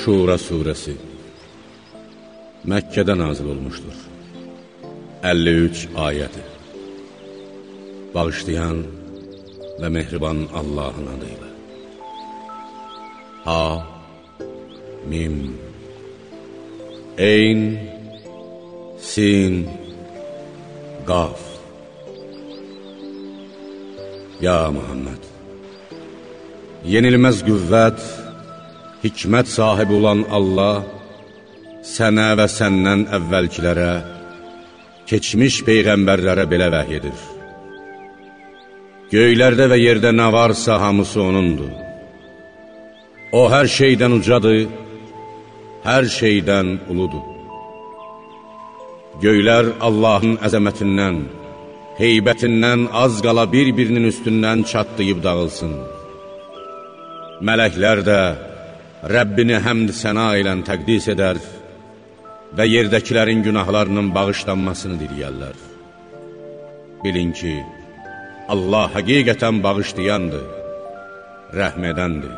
Şura surəsi. Məkkədə nazil olmuşdur. 53 ayədir Bağışlayan və mehriban Allahın adıyla Ha Mim. Eyn Sin Qaf. Ya Muhammed Yenilməz qüvvət hikmət sahibi olan Allah sənə və səndən əvvəlkilərə, keçmiş peyğəmbərlərə belə vəhy edir. Göylərdə və yerdə nə varsa hamısı O'nundur. O, hər şeydən ucadır, hər şeydən uludur. Göylər Allahın əzəmətindən, heybətindən az qala bir-birinin üstündən çatlayıb dağılsın. Mələklər də, Rəbbini həmd səna ilə təqdis edər və yerdəkilərin günahlarının bağışlanmasını diliyərlər. Bilin ki, Allah həqiqətən bağışlayandır, rəhmədəndir.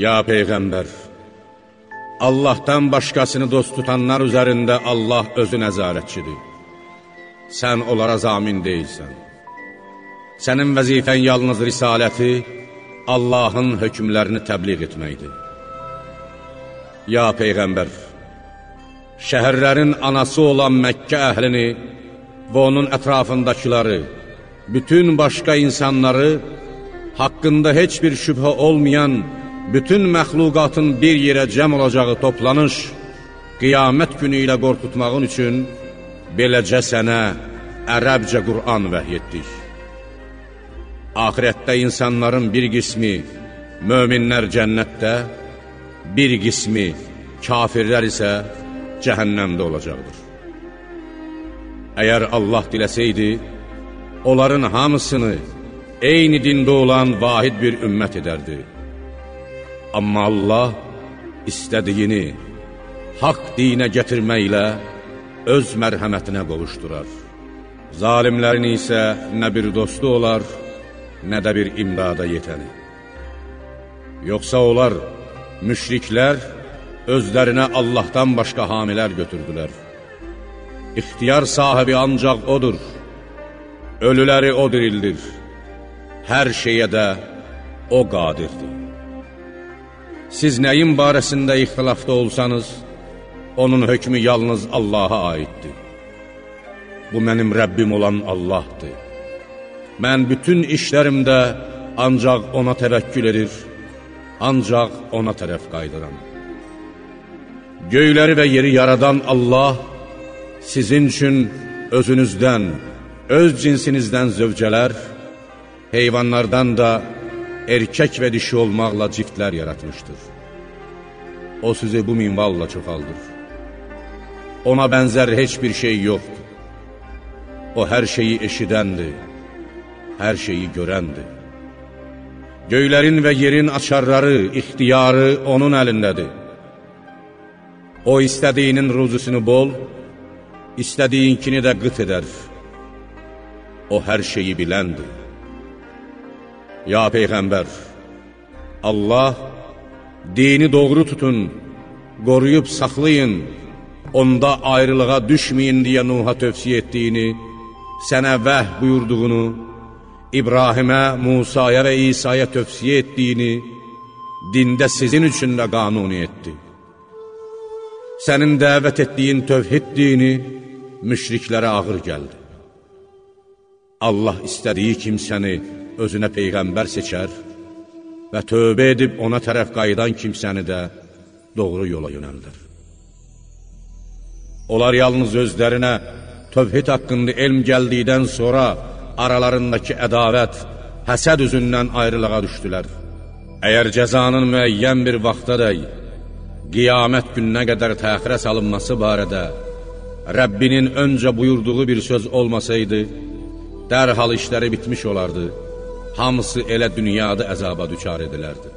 Ya Peyğəmbər, Allahdan başqasını dost tutanlar üzərində Allah özü nəzarətçidir. Sən onlara zamin deyilsən. Sənin vəzifən yalnız risaləti, Allahın hökmlərini təbliğ etməkdir. Ya Peyğəmbər, şəhərlərin anası olan Məkkə əhlini və onun ətrafındakiləri, bütün başqa insanları haqqında heç bir şübhə olmayan bütün məxluqatın bir yerə cəm olacağı toplanış, qiyamət günü ilə qorxutmağın üçün beləcə sənə ərəbcə Qur'an vəhy etdik. Ahirətdə insanların bir qismi möminlər cənnətdə, bir qismi kafirlər isə cəhənnəmdə olacaqdır. Əgər Allah diləsəydi, onların hamısını eyni dində olan vahid bir ümmət edərdi. Amma Allah istədiyini haqq dinə gətirməklə öz mərhəmətinə qovuşdurar. Zalimlərin isə nə bir dostu olar, nə də bir imdada yetəni. Yoxsa onlar, müşriklər, özlərinə Allahdan başqa hamilər götürdülər. İxtiyar sahibi ancaq odur, ölüləri o dirildir, hər şeyə də o qadirdir. Siz nəyin barəsində ixtilafda olsanız, onun hökmü yalnız Allaha aiddir. Bu mənim Rəbbim olan Allahdır. Mən bütün işlərimdə ancaq ona təvəkkül edir, ancaq ona tərəf qaydıram. Göyləri və yeri yaradan Allah sizin üçün özünüzdən, öz cinsinizdən zövcələr, heyvanlardan da erkək və dişi olmaqla ciftlər yaratmışdır. O sizi bu minvalla çoxaldır. Ona bənzər heç bir şey yoxdur. O hər şeyi eşidəndir hər şeyi görəndir. Göylərin və yerin açarları, ixtiyarı onun əlindədir. O istədiyinin ruzusunu bol, istədiyinkini də qıt edər. O hər şeyi biləndir. Ya Peyğəmbər, Allah dini doğru tutun, qoruyub saxlayın, onda ayrılığa düşməyin deyə Nuh'a tövsiyə etdiyini, sənə vəh buyurduğunu, İbrahimə, Musaya və İsa'ya tövsiyə etdiyini dində sizin üçün də qanuni etdi. Sənin dəvət etdiyin tövhid dini müşriklərə ağır gəldi. Allah istədiyi kimsəni özünə peyğəmbər seçər və tövbə edib ona tərəf qayıdan kimsəni də doğru yola yönəldir. Onlar yalnız özlərinə tövhid haqqında elm gəldikdən sonra aralarındakı ədavət, həsəd üzündən ayrılığa düşdülər. Əgər cəzanın müəyyən bir vaxtadək, qiyamət gününə qədər təxirə salınması barədə Rəbbinin öncə buyurduğu bir söz olmasaydı, dərhal işləri bitmiş olardı, hamısı elə dünyada əzaba düçar edilərdi.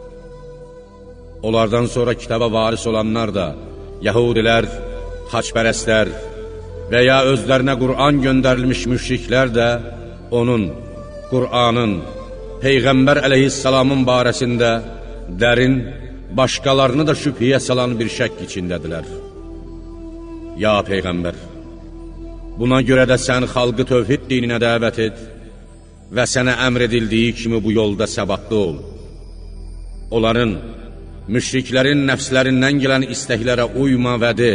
Onlardan sonra kitaba varis olanlar da, Yahudilər, xaçpərəstlər və ya özlərinə Qur'an göndərilmiş müşriklər də onun, Qur'anın, Peyğəmbər əleyhissalamın barəsində dərin başqalarını da şübhəyə salan bir şək içindədirlər. Ya Peyğəmbər, buna görə də sən xalqı tövhid dininə dəvət et və sənə əmr edildiyi kimi bu yolda səbatlı ol. Onların, müşriklərin nəfslərindən gələn istəklərə uyma və de,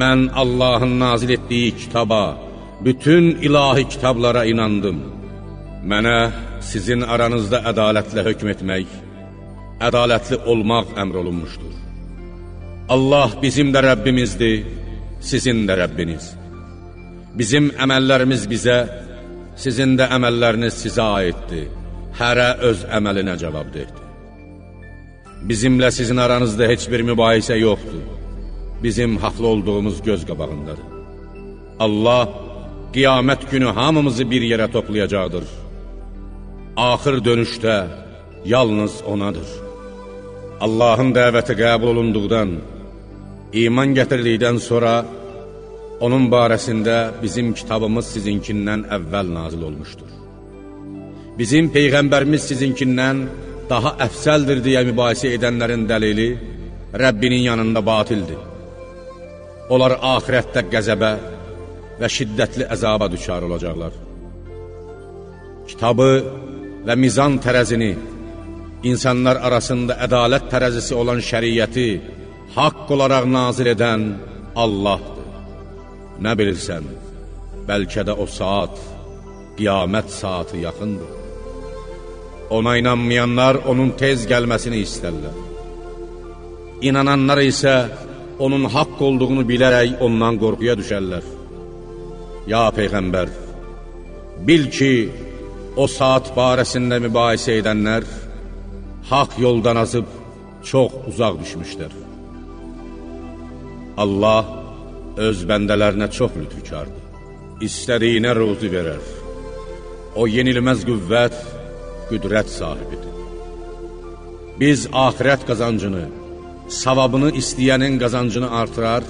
mən Allahın nazil etdiyi kitaba, bütün ilahi kitablara inandım. Mənə sizin aranızda ədalətlə hökm etmək, ədalətli olmaq əmr olunmuşdur. Allah bizim də Rəbbimizdir, sizin də Rəbbiniz. Bizim əməllərimiz bizə, sizin də əməlləriniz sizə aiddir. Hərə öz əməlinə cavab deydi. Bizimlə sizin aranızda heç bir mübahisə yoxdur. Bizim haqlı olduğumuz göz qabağındadır. Allah qiyamət günü hamımızı bir yerə toplayacaqdır. Axır dönüşdə yalnız onadır. Allahın dəvəti qəbul olunduqdan, iman gətirildikdən sonra onun barəsində bizim kitabımız sizinkindən əvvəl nazil olmuşdur. Bizim Peyğəmbərimiz sizinkindən daha əfsəldir deyə mübahisə edənlərin dəlili Rəbbinin yanında batildir. Onlar ahirətdə qəzəbə və şiddətli əzaba düşar olacaqlar. Kitabı və mizan tərəzini, insanlar arasında ədalət tərəzisi olan şəriyyəti haqq olaraq nazil edən Allahdır. Nə bilirsən, bəlkə də o saat, qiyamət saatı yaxındır. Ona inanmayanlar onun tez gəlməsini istərlər. İnananlar isə onun haqq olduğunu bilərək ondan qorxuya düşərlər. Ya Peyğəmbər, bil ki, o saat barəsində mübahisə edənlər haqq yoldan azıb çox uzaq düşmüşlər. Allah öz bəndələrinə çox lütfükardır. İstədiyinə ruzi verər. O yenilməz qüvvət, qüdrət sahibidir. Biz ahirət qazancını, savabını istəyənin qazancını artırar,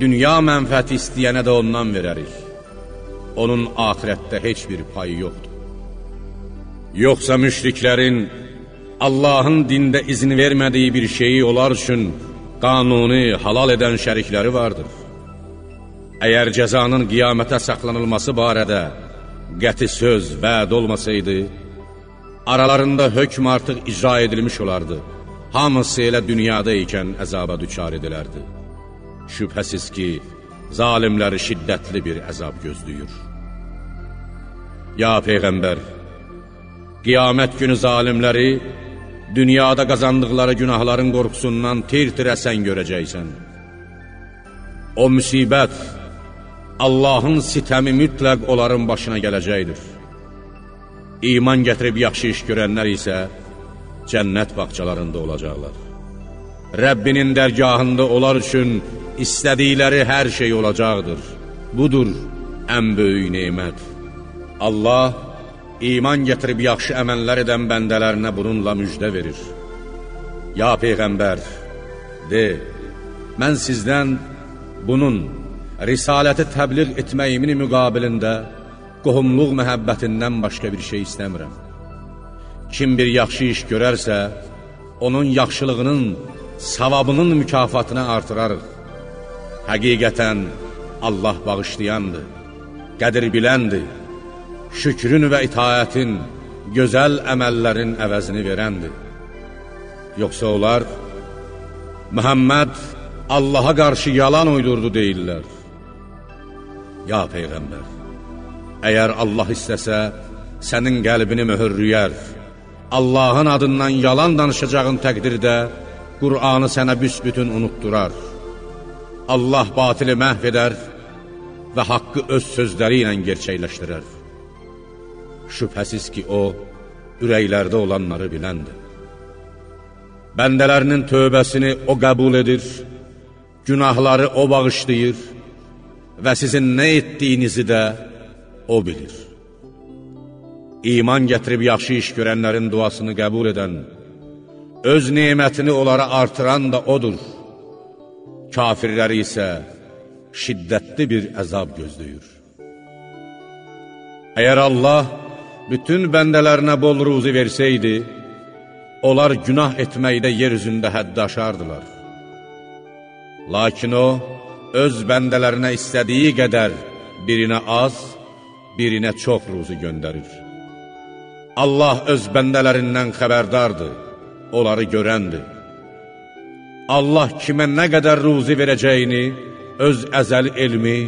dünya mənfəti istəyənə də ondan verərik. Onun ahirətdə heç bir payı yoxdur. Yoxsa müşriklərin Allahın dində izin vermədiyi bir şeyi onlar üçün qanuni, halal edən şərikləri vardır. Əgər cəzanın qiyamətə saxlanılması barədə qəti söz, vəd olmasaydı, aralarında hökm artıq icra edilmiş olardı. Hamısı elə dünyada ikən əzaba düçar edilərdi. Şübhəsiz ki, zalimləri şiddətli bir əzab gözləyir. Ya Peyğəmbər, qiyamət günü zalimləri dünyada qazandıqları günahların qorxusundan tir-tir əsən görəcəksən. O müsibət, Allahın sitəmi mütləq onların başına gələcəkdir. İman gətirib yaxşı iş görənlər isə cənnət bağçalarında olacaqlar. Rəbbinin dərgahında onlar üçün istədikləri hər şey olacaqdır. Budur ən böyük neymət. Allah iman gətirib yaxşı əməllər edən bəndələrinə bununla müjdə verir. Ya Peyğəmbər, de, mən sizdən bunun risaləti təbliğ etməyimin müqabilində qohumluq məhəbbətindən başqa bir şey istəmirəm. Kim bir yaxşı iş görərsə, onun yaxşılığının, savabının mükafatını artırarıq. Həqiqətən Allah bağışlayandır, qədir biləndir, şükrün və itaətin, gözəl əməllərin əvəzini verəndir. Yoxsa onlar, Məhəmməd Allaha qarşı yalan uydurdu deyirlər. Ya Peyğəmbər, əgər Allah istəsə, sənin qəlbini möhürlüyər, Allahın adından yalan danışacağın təqdirdə Qur'anı sənə büsbütün unutdurar. Allah batili məhv edər və haqqı öz sözləri ilə gerçəkləşdirər. Şübhəsiz ki, O, ürəklərdə olanları biləndir. Bəndələrinin tövbəsini O qəbul edir, günahları O bağışlayır və sizin nə etdiyinizi də O bilir. İman gətirib yaxşı iş görənlərin duasını qəbul edən, öz nemətini onlara artıran da odur. Kafirləri isə şiddətli bir əzab gözləyir. Əgər Allah bütün bəndələrinə bol ruzi versəydi, onlar günah etməkdə yer üzündə həddi aşardılar. Lakin o, öz bəndələrinə istədiyi qədər birinə az, birinə çox ruzu göndərir. Allah öz bəndələrindən xəbərdardır, onları görəndir. Allah kimə nə qədər ruzi verəcəyini öz əzəli elmi,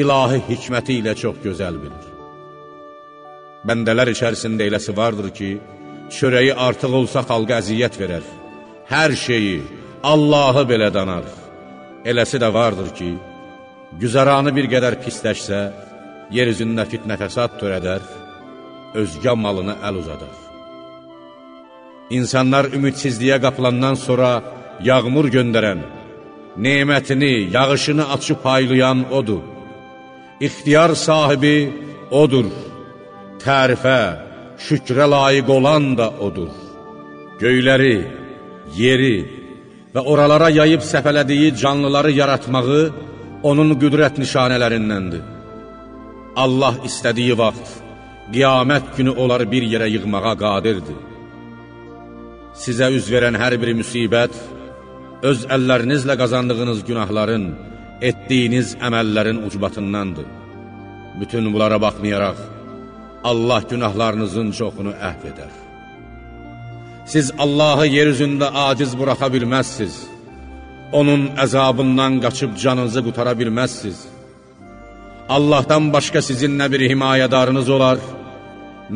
ilahi hikməti ilə çox gözəl bilir. Bəndələr içərisində eləsi vardır ki, çörəyi artıq olsa xalqa əziyyət verər. Hər şeyi, Allahı belə danar. Eləsi də vardır ki, güzəranı bir qədər pisləşsə, yer üzündə fitnə fəsad törədər, özgə malını əl uzadar. İnsanlar ümidsizliyə qapılandan sonra yağmur göndərən, nemətini, yağışını açıb paylayan odur. İxtiyar sahibi odur. Tərifə, şükrə layiq olan da odur. Göyləri, yeri və oralara yayıb səfələdiyi canlıları yaratmağı onun qüdrət nişanələrindəndir. Allah istədiyi vaxt, qiyamət günü onları bir yerə yığmağa qadirdir. Sizə üz verən hər bir müsibət, öz əllərinizlə qazandığınız günahların, etdiyiniz əməllərin ucbatındandır. Bütün bunlara baxmayaraq, Allah günahlarınızın çoxunu əhv edər. Siz Allahı yer üzündə aciz buraxa bilməzsiz. Onun əzabından qaçıb canınızı qutara bilməzsiz. Allahdan başqa sizin nə bir himayədarınız olar,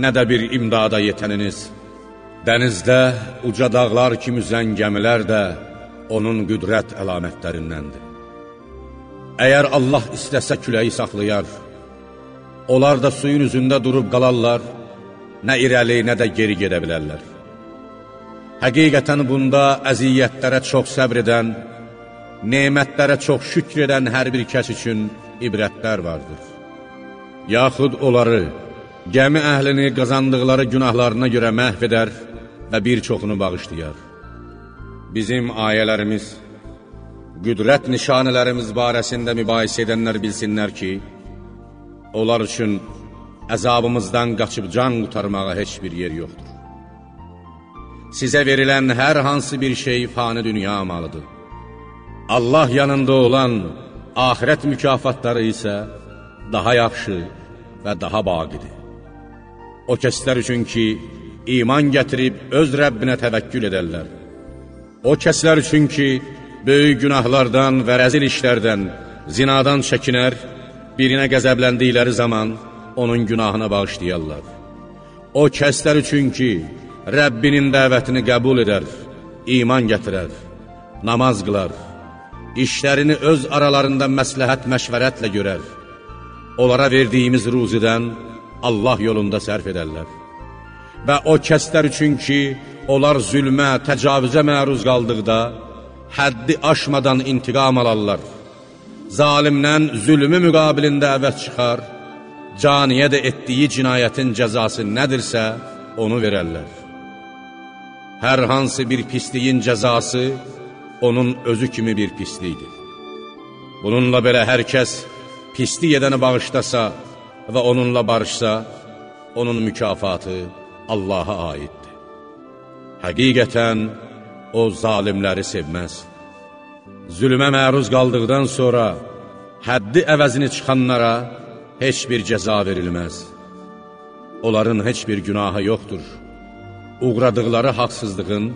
nə də bir imdada yetəniniz. Dənizdə uca dağlar kimi üzən gəmilər də onun qüdrət əlamətlərindəndir. Əgər Allah istəsə küləyi saxlayar, onlar da suyun üzündə durub qalarlar, nə irəli, nə də geri gedə bilərlər. Həqiqətən bunda əziyyətlərə çox səbr edən, nemətlərə çox şükr edən hər bir kəs üçün ibrətlər vardır. Yaxud onları, gəmi əhlini qazandıqları günahlarına görə məhv edər və bir çoxunu bağışlayar. Bizim ayələrimiz, qüdrət nişanələrimiz barəsində mübahisə edənlər bilsinlər ki, onlar üçün əzabımızdan qaçıb can qutarmağa heç bir yer yoxdur. Sizə verilən hər hansı bir şey fani dünya malıdır. Allah yanında olan ahirət mükafatları isə daha yaxşı və daha baqidir. O kəslər üçün ki, iman gətirib öz Rəbbinə təvəkkül edərlər. O kəslər üçün ki, böyük günahlardan və rəzil işlərdən, zinadan çəkinər, birinə qəzəbləndikləri zaman onun günahına bağışlayarlar. O kəslər üçün ki, Rəbbinin dəvətini qəbul edər, iman gətirər, namaz qılar, işlərini öz aralarında məsləhət məşvərətlə görər, onlara verdiyimiz ruzidən Allah yolunda sərf edərlər. Və o kəslər üçün ki, onlar zülmə, təcavüzə məruz qaldıqda, həddi aşmadan intiqam alarlar. Zalimdən zülmü müqabilində əvəz çıxar, caniyə də etdiyi cinayətin cəzası nədirsə, onu verərlər. Hər hansı bir pisliyin cəzası onun özü kimi bir pislikdir. Bununla belə hər kəs pislik edəni bağışlasa və onunla barışsa, onun mükafatı Allaha aiddir. Həqiqətən, o zalimləri sevməz. Zülmə məruz qaldıqdan sonra, həddi əvəzini çıxanlara heç bir cəza verilməz. Onların heç bir günahı yoxdur. Uğradıqları haqsızlığın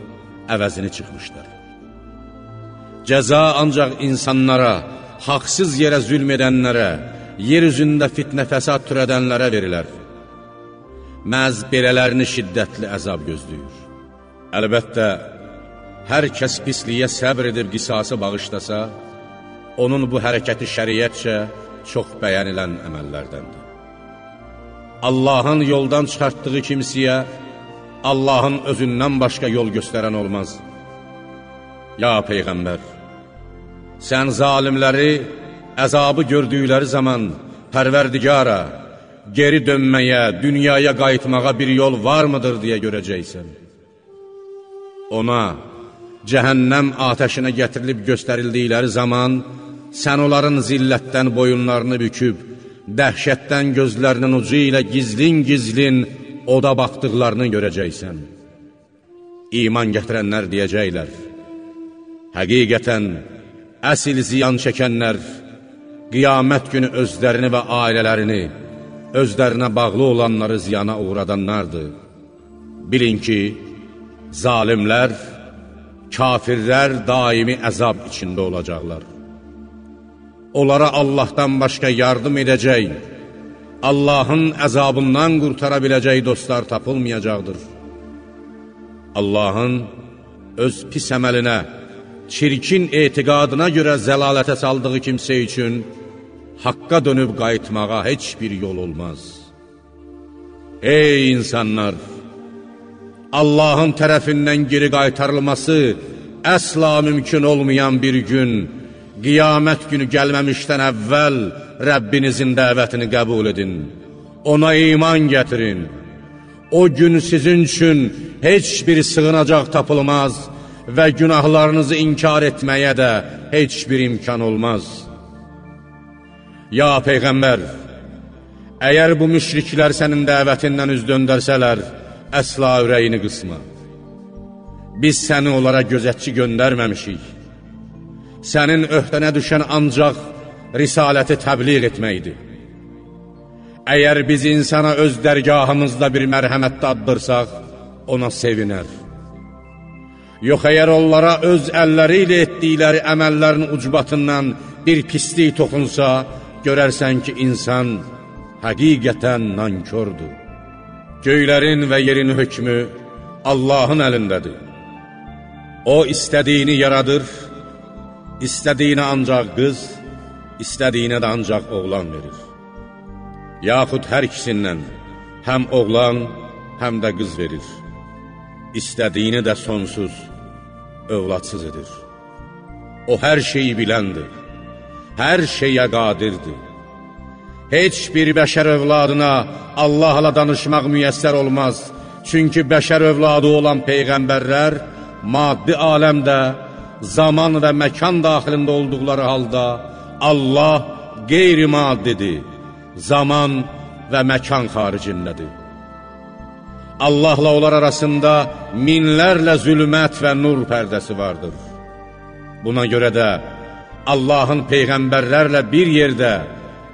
əvəzini çıxmışlar. Cəza ancaq insanlara, haqsız yerə zülm edənlərə, yer üzündə fitnə fəsad türədənlərə verilər. Məz belələrini şiddətli əzab gözləyir. Əlbəttə, hər kəs pisliyə səbr edib qisası bağışlasa, onun bu hərəkəti şəriyyətcə çox bəyənilən əməllərdəndir. Allahın yoldan çıxartdığı kimsiyə Allahın özündən başqa yol göstərən olmaz. Ya Peyğəmbər, sən zalimləri əzabı gördükləri zaman pərverdigara, geri dönməyə, dünyaya qayıtmağa bir yol varmıdır deyə görəcəksən ona cəhənnəm atəşinə gətirilib göstərildikləri zaman, sən onların zillətdən boyunlarını büküb, dəhşətdən gözlərinin ucu ilə gizlin-gizlin oda baxdıqlarını görəcəksən. iman gətirənlər deyəcəklər, Həqiqətən, əsil ziyan çəkənlər, qiyamət günü özlərini və ailələrini, özlərinə bağlı olanları ziyana uğradanlardır. Bilin ki, zalimlər, kafirlər daimi əzab içində olacaqlar. Onlara Allahdan başqa yardım edəcək, Allahın əzabından qurtara biləcək dostlar tapılmayacaqdır. Allahın öz pis əməlinə, çirkin etiqadına görə zəlalətə saldığı kimsə üçün haqqa dönüb qayıtmağa heç bir yol olmaz. Ey insanlar! Allahın tərəfindən geri qaytarılması əsla mümkün olmayan bir gün, qiyamət günü gəlməmişdən əvvəl Rəbbinizin dəvətini qəbul edin. Ona iman gətirin. O gün sizin üçün heç bir sığınacaq tapılmaz və günahlarınızı inkar etməyə də heç bir imkan olmaz. Ya Peyğəmbər, əgər bu müşriklər sənin dəvətindən üz döndərsələr, əsla ürəyini qısma. Biz səni onlara gözətçi göndərməmişik. Sənin öhdənə düşən ancaq risaləti təbliğ etməkdir. Əgər biz insana öz dərgahımızda bir mərhəmət daddırsaq, ona sevinər. Yox, əgər onlara öz əlləri ilə etdikləri əməllərin ucbatından bir pislik toxunsa, görərsən ki, insan həqiqətən nankördür. Göylərin və yerin hökmü Allahın əlindədir. O, istədiyini yaradır, istədiyinə ancaq qız, istədiyinə də ancaq oğlan verir. Yaxud hər ikisindən həm oğlan, həm də qız verir. İstədiyini də sonsuz, övladsız edir. O hər şeyi biləndir, hər şeyə qadirdir. Heç bir bəşər övladına Allahla danışmaq müyəssər olmaz. Çünki bəşər övladı olan peyğəmbərlər maddi aləmdə, zaman və məkan daxilində olduqları halda Allah qeyri-maddidir, zaman və məkan xaricindədir. Allahla onlar arasında minlərlə zülmət və nur pərdəsi vardır. Buna görə də Allahın peyğəmbərlərlə bir yerdə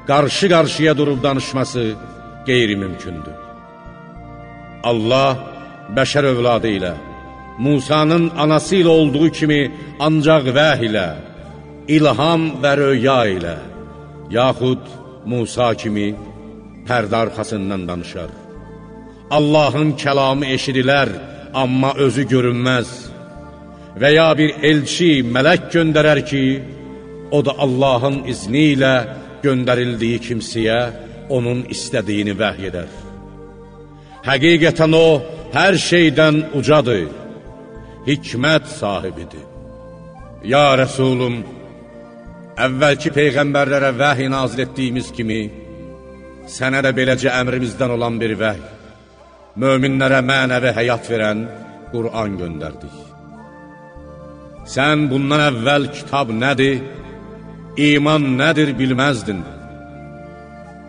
qarşı-qarşıya durub danışması qeyri-mümkündür. Allah bəşər övladı ilə, Musanın anası ilə olduğu kimi ancaq vəh ilə, ilham və röya ilə, yaxud Musa kimi pərdə arxasından danışar. Allahın kəlamı eşidilər, amma özü görünməz və ya bir elçi, mələk göndərər ki, o da Allahın izni ilə göndərildiyi kimsəyə onun istədiyini vəhy edər. Həqiqətən o, hər şeydən ucadır, hikmət sahibidir. Ya Rəsulum, əvvəlki peyğəmbərlərə vəhy nazil etdiyimiz kimi, sənə də beləcə əmrimizdən olan bir vəhy, möminlərə mənəvi həyat verən Qur'an göndərdik. Sən bundan əvvəl kitab nədir, iman nədir bilməzdin.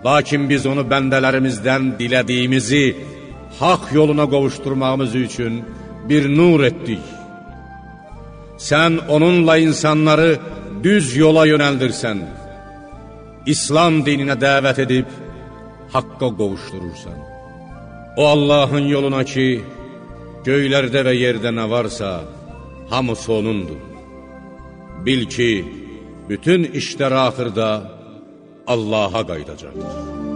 Lakin biz onu bəndələrimizdən dilədiyimizi haq yoluna qovuşturmağımız üçün bir nur etdik. Sən onunla insanları düz yola yönəldirsən, İslam dininə dəvət edib haqqa qovuşdurursan. O Allahın yoluna ki, göylərdə və yerdə nə varsa, hamısı O'nundur. Bil ki, bütün işlər axırda Allaha qayıdacaqdır.